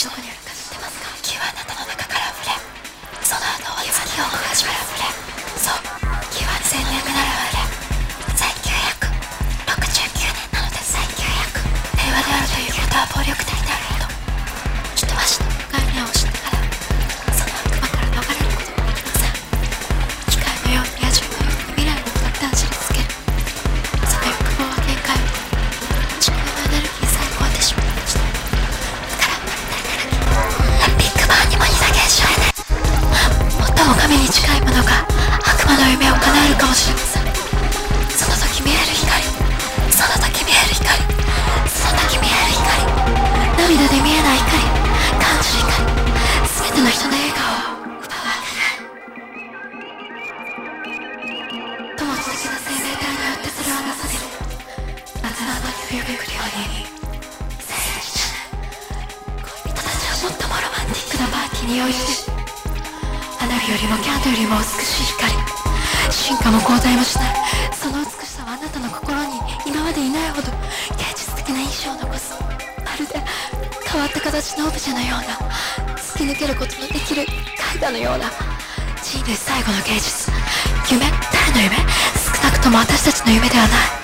稍快点。のが悪魔の夢を叶えるかもしれません。その時見える光その時見える光その時見える光涙で見えない光感じる光全ての人の笑顔を奪る。友達的な生命体によってそれはなされる。夏の後に冬めくるように生命にじゃ恋人たちはもっともロマンティックなパーティーに用意してよりもキャンドルより。も美しい光進化も交代もしないその美しさはあなたの心に今までいないほど芸術的な印象を残す。まるで変わった形のオブジェのような突き抜けることのできる絵画のような人類最後の芸術夢誰の夢少なくとも私たちの夢ではない。